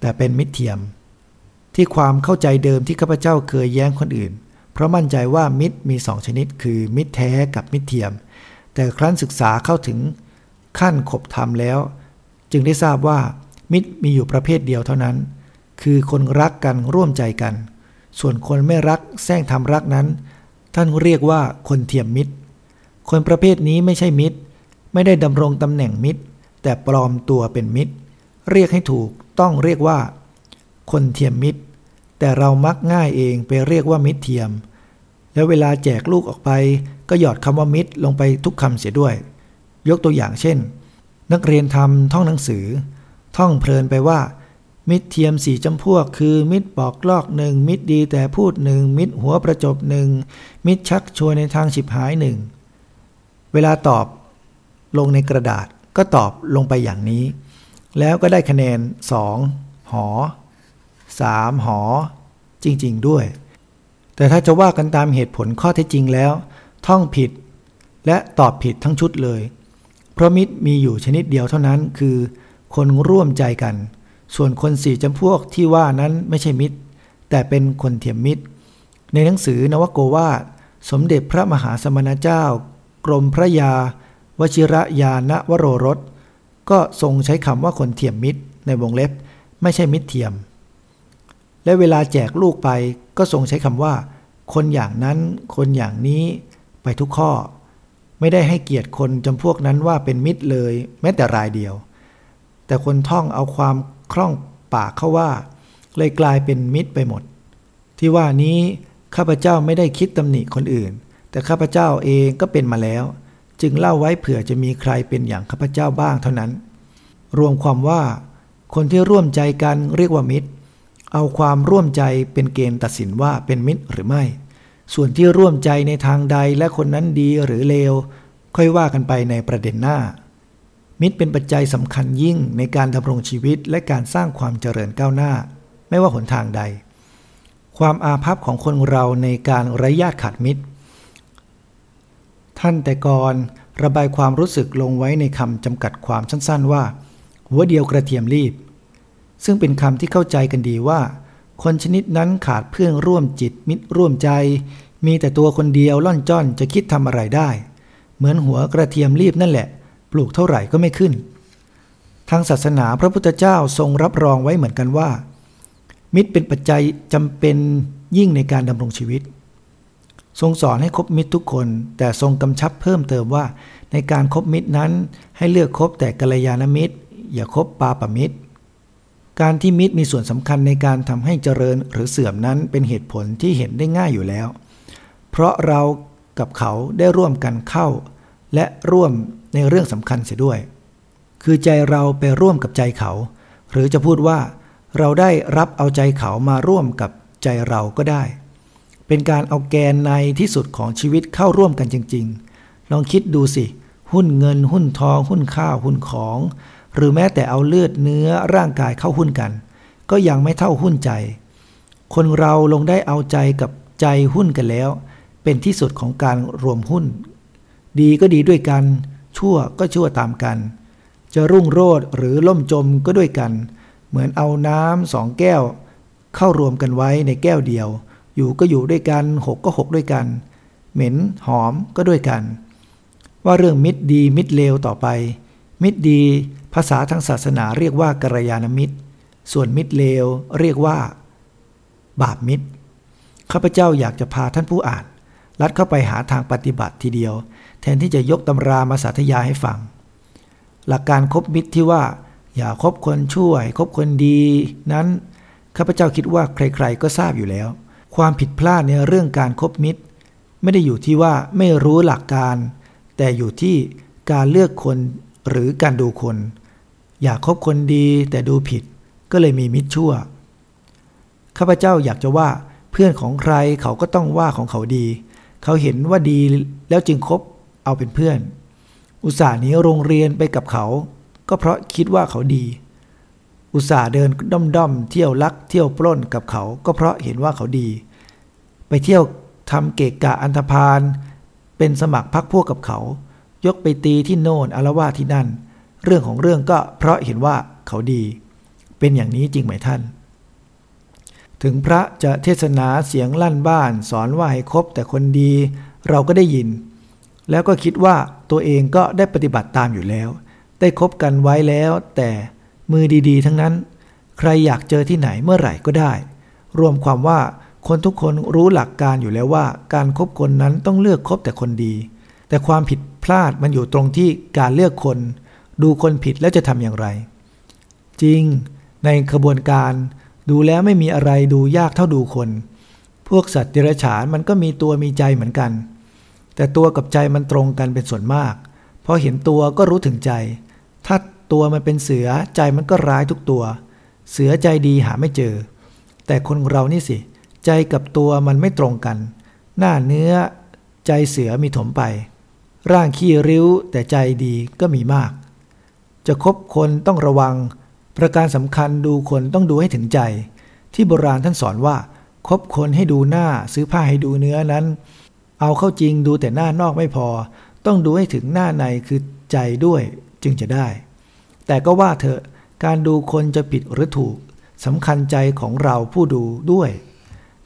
แต่เป็นมิตรเทียม ที่ความเข้าใจเดิมที่ข้าพเจ้าเคยแย้งคนอื่น เพราะมั่นใจว่ามิตรมีสองชนิด คือมิตรแท้กับมิตรเทียม แต่ครั้นศึกษาเข้าถึงขั้นขบธรรมแล้ว จึงได้ทราบว่า มิตรมีอยู่ประเภทเดียวเท่านั้น คือคนรักกันร่วมใจกัน ส่วนคนไม่รักแซงทำรักนั้น ท่านเรียกว่าคนเทียมมิตร คนประเภทนี้ไม่ใช่มิตร ไม่ได้ดำรงตำแหน่งมิตร แต่ปลอมตัวเป็นมิตร เรียกให้ถูกต้องเรียกว่า คนเทียมมิตร แต่เรามักง่ายเองไปเรียกว่ามิตรเทียม แล้วเวลาแจกลูกออกไป ก็หยอดคำว่ามิตรลงไปทุกคำเสียด้วย ยกตัวอย่างเช่น นักเรียนทำท่องหนังสือ ท่องเพลินไปว่า มิตรเทียมสี่จำพวก คือ มิตรปอกลอกหนึ่งมิตรดีแต่พูดหนึ่งมิตรหัวประจบหนึ่งมิตรชักชวนในทางฉิบหายหนึ่งเวลาตอบลงในกระดาษก็ตอบลงไปอย่างนี้ แล้วก็ได้คะแนนสองหอสามหอ จริง ๆ ด้วย แต่ถ้าจะว่ากันตามเหตุผลข้อเท็จจริงแล้ว ท่องผิด และตอบผิดทั้งชุดเลย เพราะมิตรมีอยู่ชนิดเดียวเท่านั้นคือ คนร่วมใจกัน ส่วนคนสี่จำพวกที่ว่านั้นไม่ใช่มิตร แต่เป็นคนเทียมมิตร ในหนังสือนวโกวาทสมเด็จพระมหาสมณเจ้า กรมพระยา วชิระยานวโรรส ก็ทรงใช้คำว่าคนเทียมมิตร ในวงเล็บไม่ใช่มิตรเทียม และเวลาแจกลูกไปก็ทรงใช้คำว่า คนอย่างนั้น คนอย่างนี้ไปทุกข้อ ไม่ได้ให้เกียรติคนจำพวกนั้นว่าเป็นมิตรเลย แม้แต่รายเดียว แต่คนท่องเอาความคล่องปากเขาว่า เลยกลายเป็นมิตรไปหมด ที่ว่านี้ข้าพเจ้าไม่ได้คิดตำหนิคนอื่น แต่ข้าพเจ้าเองก็เป็นมาแล้ว จึงเล่าไว้เผื่อจะมีใครเป็นอย่างข้าพเจ้าบ้างเท่านั้น รวมความว่า คนที่ร่วมใจกันเรียกว่ามิตร เอาความร่วมใจเป็นเกณฑ์ตัดสินว่าเป็นมิตรหรือไม่ ส่วนที่ร่วมใจในทางใดและคนนั้นดีหรือเลวค่อยว่ากันไปในประเด็นหน้า มิตรเป็นปัจจัยสำคัญยิ่งในการดำรงชีวิตและการสร้างความเจริญก้าวหน้า ไม่ว่าหนทางใด ความอาภัพของคนเราในการไร้ญาติขาดมิตร ท่านแต่ก่อนระบายความรู้สึกลงไว้ในคำจำกัดความสั้นๆว่า หัวเดียวกระเทียมรีบ ซึ่งเป็นคำที่เข้าใจกันดีว่า คนชนิดนั้นขาดเพื่อนร่วมจิตมิตรร่วมใจ มีแต่ตัวคนเดียวล่อนจ้อนจะคิดทำอะไรได้ เหมือนหัวกระเทียมรีบนั่นแหละ ปลูกเท่าไหร่ก็ไม่ขึ้น ทางศาสนาพระพุทธเจ้าทรงรับรองไว้เหมือนกันว่า มิตรเป็นปัจจัยจำเป็นยิ่งในการดำรงชีวิต ทรงสอนให้คบมิตรทุกคน แต่ทรงกำชับเพิ่มเติมว่า ในการครบมิตรนั้นให้เลือกคบแต่กัลยาณมิตร อย่าคบปาปมิตร การที่มิตรมีส่วนสำคัญในการทำให้เจริญหรือเสื่อมนั้นเป็นเหตุผลที่เห็นได้ง่ายอยู่แล้ว เพราะเรากับเขาได้ร่วมกันเข้า และร่วมในเรื่องสำคัญเสียด้วย คือใจเราไปร่วมกับใจเขา หรือจะพูดว่า เราได้รับเอาใจเขามาร่วมกับใจเราก็ได้ เป็นการเอาแกนในที่สุดของชีวิตเข้าร่วมกันจริง ๆ ลองคิดดูสิ หุ้นเงิน หุ้นทอง หุ้นข้าว หุ้นของ หรือแม้แต่เอาเลือดเนื้อร่างกายเข้าหุ้นกัน ก็ยังไม่เท่าหุ้นใจ คนเราลงได้เอาใจกับใจหุ้นกันแล้ว เป็นที่สุดของการรวมหุ้น ดีก็ดีด้วยกัน ชั่วก็ชั่วตามกัน จะรุ่งโรจน์หรือล่มจมก็ด้วยกัน เหมือนเอาน้ำสองแก้ว เข้ารวมกันไว้ในแก้วเดียว อยู่ก็อยู่ด้วยกันหกก็หกด้วยกัน เหม็นหอมก็ด้วยกัน ว่าเรื่องมิตรดีมิตรเลวต่อไป มิตรดีภาษาทางศาสนาเรียกว่ากัลยาณมิตร ส่วนมิตรเลวเรียกว่า บาปมิตรข้าพเจ้าอยากจะพาท่านผู้อ่าน ลัดเข้าไปหาทางปฏิบัติทีเดียว แทนที่จะยกตำรามาสาธยายให้ฟัง หลักการคบมิตรที่ว่า อย่าคบคนช่วย คบคนดี นั้นข้าพเจ้าคิดว่าใครๆก็ทราบอยู่แล้ว ความผิดพลาดในเรื่องการครบมิตร ไม่ได้อยู่ที่ว่าไม่รู้หลักการ แต่อยู่ที่การเลือกคนหรือการดูคน อยากคบคนดีแต่ดูผิด ก็เลยมีมิตรชั่วข้าพเจ้าอยากจะว่าเพื่อนของใครเขาก็ต้องว่าของเขาดี เขาเห็นว่าดีแล้วจึงคบ เอาเป็นเพื่อน อุตส่าห์หนีโรงเรียนไปกับเขา ก็เพราะคิดว่าเขาดี อุตส่าห์เดินด้อมๆเที่ยวลักเที่ยวปล้นกับเขา ก็เพราะเห็นว่าเขาดี ไปเที่ยวทำเกะกะอันธพาลเป็นสมัครพักพวกกับเขา ยกไปตีที่โน่นอารวาที่นั่น เรื่องของเรื่องก็เพราะเห็นว่าเขาดี เป็นอย่างนี้จริงไหมท่าน ถึงพระจะเทศนาเสียงลั่นบ้าน สอนว่าให้คบแต่คนดี เราก็ได้ยิน แล้วก็คิดว่าตัวเองก็ได้ปฏิบัติตามอยู่แล้ว ได้คบกันไว้แล้ว แต่มือดีๆ ทั้งนั้น ใครอยากเจอที่ไหนเมื่อไหร่ก็ได้ รวมความว่าคนทุกคนรู้หลักการอยู่แล้วว่า การคบคนนั้นต้องเลือกคบแต่คนดี แต่ความผิดพลาดมันอยู่ตรงที่การเลือกคน ดูคนผิดแล้วจะทำอย่างไร จริง ในขบวนการ ดูแล้วไม่มีอะไรดูยากเท่าดูคน พวกสัตว์เดรัจฉานมันก็มีตัวมีใจเหมือนกัน แต่ตัวกับใจมันตรงกันเป็นส่วนมากพอเห็นตัวก็รู้ถึงใจ ถ้าตัวมันเป็นเสือใจมันก็ร้ายทุกตัว เสือใจดีหาไม่เจอ แต่คนเรานี่สิ ใจกับตัวมันไม่ตรงกัน หน้าเนื้อ ใจเสือมีถมไป ร่างขี้ริ้วแต่ใจดีก็มีมาก จะคบคนต้องระวัง ประการสำคัญดูคนต้องดูให้ถึงใจ ที่โบราณท่านสอนว่า คบคนให้ดูหน้าซื้อผ้าให้ดูเนื้อนั้น เอาเข้าจริงดูแต่หน้านอกไม่พอ ต้องดูให้ถึงหน้าในคือใจด้วยจึงจะได้ แต่ก็ว่าเถอะการดูคนจะผิดหรือถูกสำคัญใจของเราผู้ดูด้วย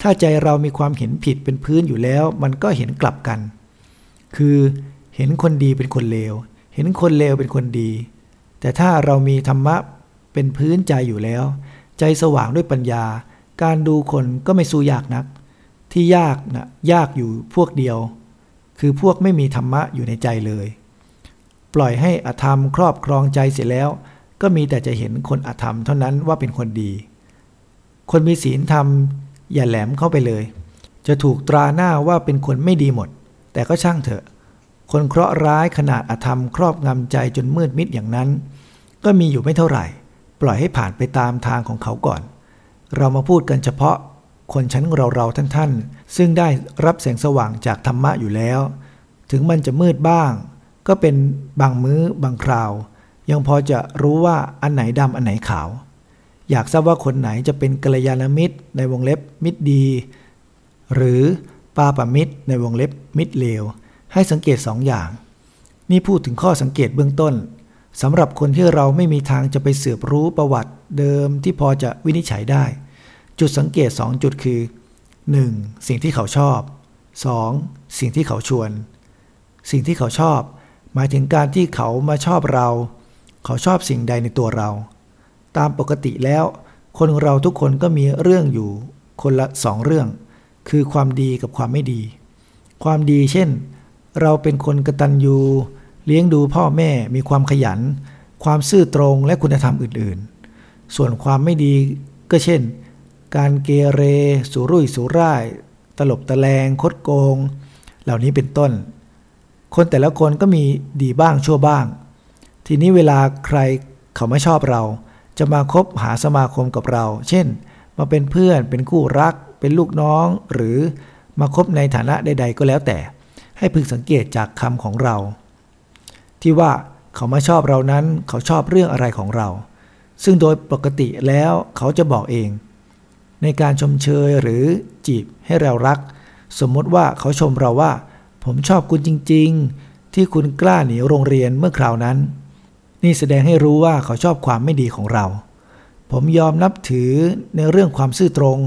ถ้าใจเรามีความเห็นผิดเป็นพื้นอยู่แล้ว มันก็เห็นกลับกัน คือเห็นคนดีเป็นคนเลว เห็นคนเลวเป็นคนดี แต่ถ้าเรามีธรรมะเป็นพื้นใจอยู่แล้ว ใจสว่างด้วยปัญญา การดูคนก็ไม่สู้ยากนัก ที่ยากนะยากอยู่พวกเดียว คือพวกไม่มีธรรมะอยู่ในใจเลย ปล่อยให้อธรรมครอบครองใจเสร็จแล้ว ก็มีแต่จะเห็นคนอธรรมเท่านั้นว่าเป็นคนดี คนมีศีลธรรมอย่าแหลมเข้าไปเลย จะถูกตราหน้าว่าเป็นคนไม่ดีหมด แต่ก็ช่างเถอะ คนเคราะห์ร้ายขนาดอธรรมครอบงำใจจนมืดมิดอย่างนั้น ก็มีอยู่ไม่เท่าไหร่ ปล่อยให้ผ่านไปตามทางของเขาก่อน เรามาพูดกันเฉพาะ คนชั้นเราเราท่านท่านๆ ซึ่งได้รับแสงสว่างจากธรรมะอยู่แล้ว ถึงมันจะมืดบ้าง ก็เป็นบางมื้อบางคราว ยังพอจะรู้ว่าอันไหนดำอันไหนขาว อยากทราบว่าคนไหนจะเป็นกัลยาณมิตรในวงเล็บมิตรดี หรือปาปมิตรในวงเล็บมิตรเลว ให้สังเกตสองอย่าง นี่พูดถึงข้อสังเกตเบื้องต้นสำหรับคนที่เราไม่มีทางจะไปสืบรู้ประวัติเดิมที่พอจะวินิจฉัยได้ จุดสังเกต 2 จุดคือ 1. สิ่งที่เขาชอบ 2. สิ่งที่เขาชวน สิ่งที่เขาชอบ หมายถึงการที่เขามาชอบเรา เขาชอบสิ่งใดในตัวเรา ตามปกติแล้ว คนเราทุกคนก็มีเรื่องอยู่ คนละสองเรื่อง คือความดีกับความไม่ดี ความดีเช่น เราเป็นคนกตัญญูเลี้ยงดูพ่อแม่มีความขยัน ความซื่อตรงและคุณธรรมอื่นๆ ส่วนความไม่ดีก็เช่น การเกเร สุรุ่ยสุร่าย ตลบตะแลง คดโกง เหล่านี้เป็นต้น คนแต่ละคนก็มีดีบ้างชั่วบ้าง ทีนี้เวลาใครเขาไม่ชอบเรา จะมาคบหาสมาคมกับเรา เช่น มาเป็นเพื่อน เป็นคู่รัก เป็นลูกน้อง หรือมาคบในฐานะใด ๆ ก็แล้วแต่ ให้พึงสังเกตจากคำของเรา ที่ว่าเขามาชอบเรานั้น เขาชอบเรื่องอะไรของเรา ซึ่งโดยปกติแล้วเขาจะบอกเอง ในการชมเชยหรือจีบให้เรารัก สมมติว่าเขาชมเราว่า ผมชอบคุณจริง ๆ ที่คุณกล้าหนีโรงเรียนเมื่อคราวนั้น นี่แสดงให้รู้ว่าเขาชอบความไม่ดีของเรา ผมยอมนับถือในเรื่องความซื่อตรง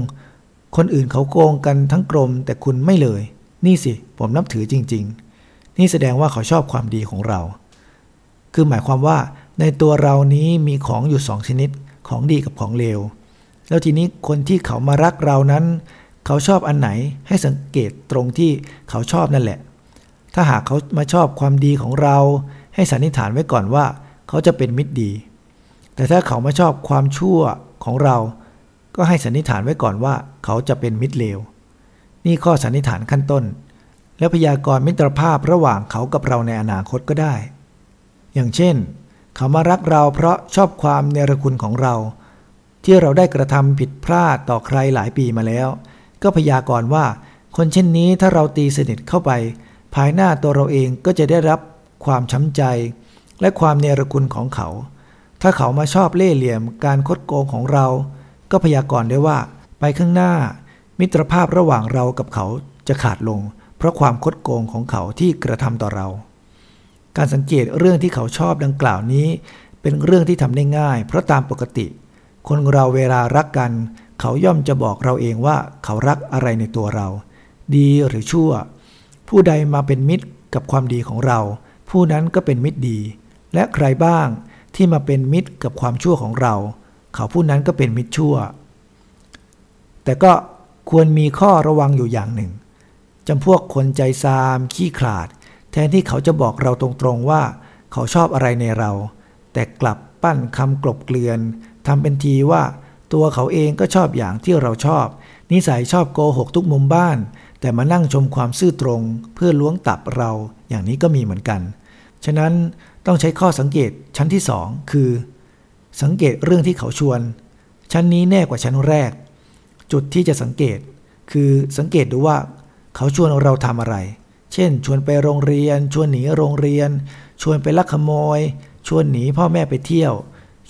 คนอื่นเขาโกงกันทั้งกรมแต่คุณไม่เลย นี่สิ ผมนับถือจริง ๆ นี่แสดงว่าเขาชอบความดีของเรา คือหมายความว่าในตัวเรานี้มีของอยู่สองชนิดของดีกับของเลว แล้วทีนี้คนที่เขามารักเรานั้น เขาชอบอันไหนให้สังเกตตรงที่เขาชอบนั่นแหละ ถ้าหากเขามาชอบความดีของเรา ให้สันนิษฐานไว้ก่อนว่า เขาจะเป็นมิตรดี แต่ถ้าเขามาชอบความชั่วของเรา ก็ให้สันนิษฐานไว้ก่อนว่า เขาจะเป็นมิตรเลว นี่ข้อสันนิษฐานขั้นต้น แล้วพยากรณ์มิตรภาพระหว่างเขากับเราในอนาคตก็ได้ อย่างเช่น เขามารักเราเพราะชอบความเนรคุณของเรา ที่เราได้กระทำผิดพลาดต่อใครหลายปีมาแล้ว ก็พยากรณ์ว่า คนเช่นนี้ถ้าเราตีสนิทเข้าไป ภายหน้าตัวเราเองก็จะได้รับความช้ำใจ และความเนรคุณของเขา ถ้าเขามาชอบเล่ห์เหลี่ยมการคดโกงของเรา ก็พยากรณ์ได้ว่า ไปข้างหน้า มิตรภาพระหว่างเรากับเขาจะขาดลง เพราะความคดโกงของเขาที่กระทำต่อเรา การสังเกตเรื่องที่เขาชอบดังกล่าวนี้ เป็นเรื่องที่ทำได้ง่าย เพราะตามปกติ คนเราเวลารักกัน เขาย่อมจะบอกเราเองว่าเขารักอะไรในตัวเรา ดีหรือชั่ว ผู้ใดมาเป็นมิตรกับความดีของเรา ผู้นั้นก็เป็นมิตรดี และใครบ้างที่มาเป็นมิตรกับความชั่วของเรา เขาผู้นั้นก็เป็นมิตรชั่ว แต่ก็ควรมีข้อระวังอยู่อย่างหนึ่งจำพวกคนใจซามขี้ขลาด แทนที่เขาจะบอกเราตรงๆว่า เขาชอบอะไรในเรา แต่กลับปั้นคำกลบเกลื่อน ทำเป็นทีว่า ตัวเขาเองก็ชอบอย่างที่เราชอบ นิสัยชอบโกหกทุกมุมบ้าน แต่มานั่งชมความซื่อตรง เพื่อล้วงตับเราอย่างนี้ก็มีเหมือนกัน ฉะนั้นต้องใช้ข้อสังเกตชั้นที่สองคือ สังเกตเรื่องที่เขาชวน ชั้นนี้แน่กว่าชั้นแรก จุดที่จะสังเกต คือสังเกตดูว่า เขาชวนเราทำอะไร เช่น ชวนไปโรงเรียน ชวนหนีโรงเรียน ชวนไปลักขโมย ชวนหนีพ่อแม่ไปเที่ยว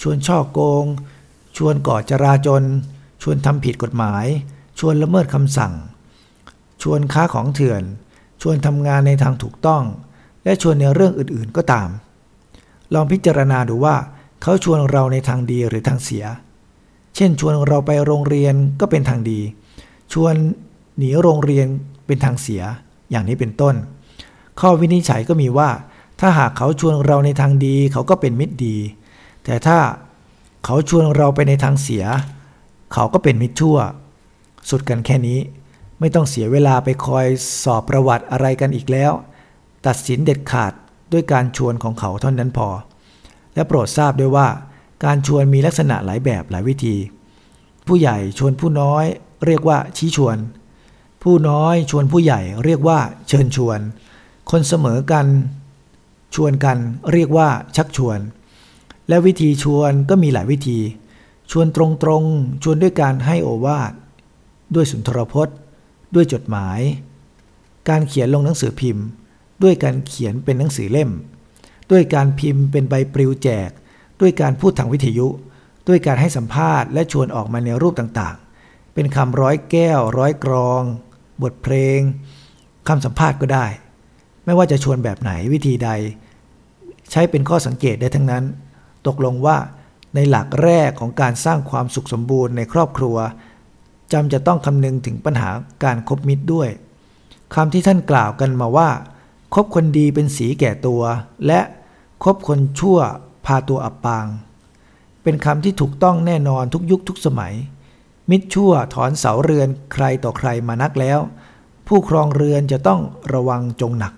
ชวนช่อโกง ชวนก่อจราจน ชวนทำผิดกฎหมาย ชวนละเมิดคำสั่ง ชวนค้าของเถื่อน ชวนทำงานในทางถูกต้อง และชวนในเรื่องอื่นๆก็ตาม ลองพิจารณาดูว่าเขาชวนเราในทางดีหรือทางเสีย เช่น ชวนเราไปโรงเรียนก็เป็นทางดี ชวนหนีโรงเรียนเป็นทางเสีย อย่างนี้เป็นต้น ข้อวินิจฉัยก็มีว่า ถ้าหากเขาชวนเราในทางดีเขาก็เป็นมิตรดี แต่ถ้าเขาชวนเราไปในทางเสีย เขาก็เป็นมิตรชั่ว สุดกันแค่นี้ ไม่ต้องเสียเวลาไปคอยสอบประวัติอะไรกันอีกแล้ว ตัดสินเด็ดขาดด้วยการชวนของเขาเท่านั้นพอ และโปรดทราบด้วยว่า การชวนมีลักษณะหลายแบบหลายวิธี ผู้ใหญ่ชวนผู้น้อยเรียกว่าชี้ชวน ผู้น้อยชวนผู้ใหญ่เรียกว่าเชิญชวน คนเสมอกัน ชวนกันเรียกว่าชักชวน และวิธีชวนก็มีหลายวิธี ชวนตรงๆ ชวนด้วยการให้โอวาท ด้วยสุนทรพจน์ ด้วยจดหมาย การเขียนลงหนังสือพิมพ์ ด้วยการเขียนเป็นหนังสือเล่ม ด้วยการพิมพ์เป็นใบปลิวแจก ด้วยการพูดทางวิทยุ ด้วยการให้สัมภาษณ์และชวนออกมาในรูปต่างๆ เป็นคำร้อยแก้ว ร้อยกรอง บทเพลงคำสัมภาษณ์ก็ได้ ไม่ว่าจะชวนแบบไหนวิธีใด ใช้เป็นข้อสังเกตได้ทั้งนั้น ตกลงว่าในหลักแรกของการสร้างความสุขสมบูรณ์ในครอบครัวจำจะต้องคำนึงถึงปัญหาการคบมิตรด้วยคำที่ท่านกล่าวกันมาว่า คบคนดีเป็นสีแก่ตัว และคบคนชั่วพาตัวอับปาง เป็นคำที่ถูกต้องแน่นอนทุกยุคทุกสมัย มิตรชั่วถอนเสาเรือนใครต่อใครมานักแล้ว ผู้ครองเรือนจะต้องระวังจงหนัก